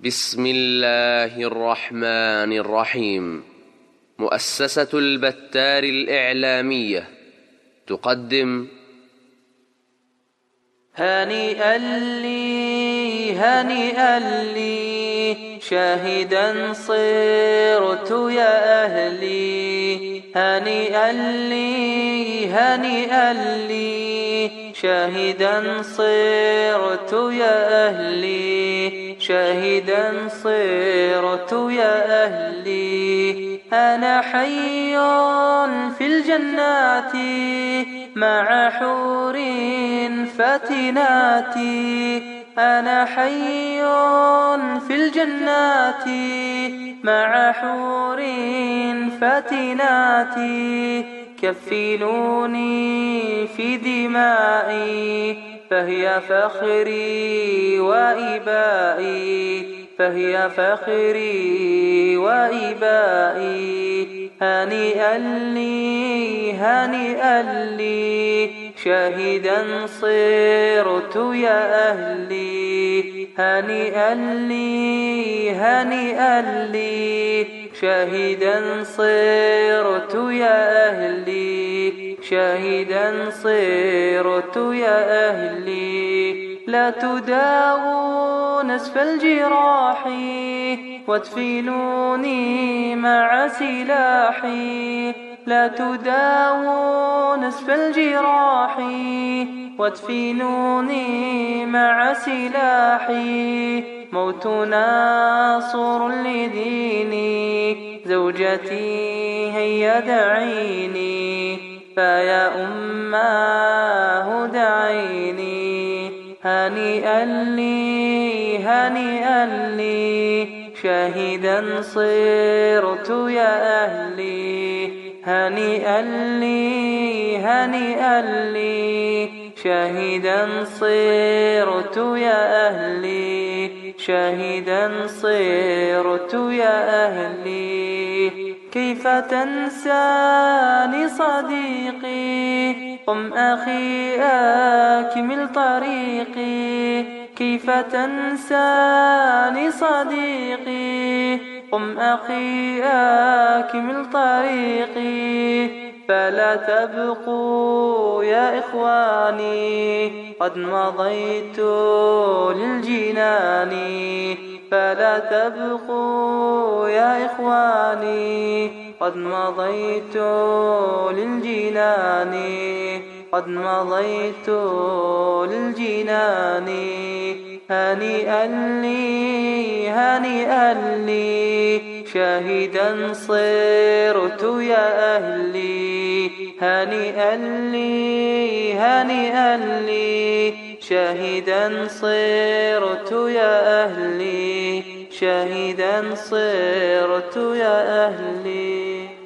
بسم الله الرحمن الرحيم مؤسسة البتار الإعلامية تقدم هنيئا لي هنيئا لي شاهدا صرت يا أهلي هنيئا لي هنيئا لي شاهدا صرت يا أهلي. شاهدا صرت يا أهلي. أنا حي في الجنات مع حور فاتنات. أنا حي في الجنات مع حور فاتنات. كفلوني في دمائي فهي فخري وإبائي فهي فخري وإبائي. هنيئا لي هنيئا لي شاهدا صرت يا أهلي. هنيئا لي هنيئا لي. شاهدا صرت يا أهلي. شاهدا صرت يا أهلي. لا تداووا نسف الجراح وادفنوني مع سلاحي. لا تداووا نسف الجراح وادفنوني مع سلاحي. موت ناصر لديني زوجتي هيا دعيني. فيا أماه هنيئا لي هنيئا لي شاهدا صرت يا أهلي. هنيئا لي هنيئا لي شاهدا صرت يا أهلي. شاهدا صرت يا أهلي. كيف تنساني صديقي؟ قم أخي أكمل طريقي كيف تنساني صديقي؟ قم أخي أكمل طريقي فلا تبقوا يا إخواني قد مضيت للجنان فلا تبقوا يا إخواني قد مضيت للجنان. قد مضيت للجنان هنيئا لي هنيئا لي. شاهدا صرت يا أهلي. هنيئا لي هنيئا لي. شاهدا صرت يا أهلي. شاهدا صرت يا أهلي.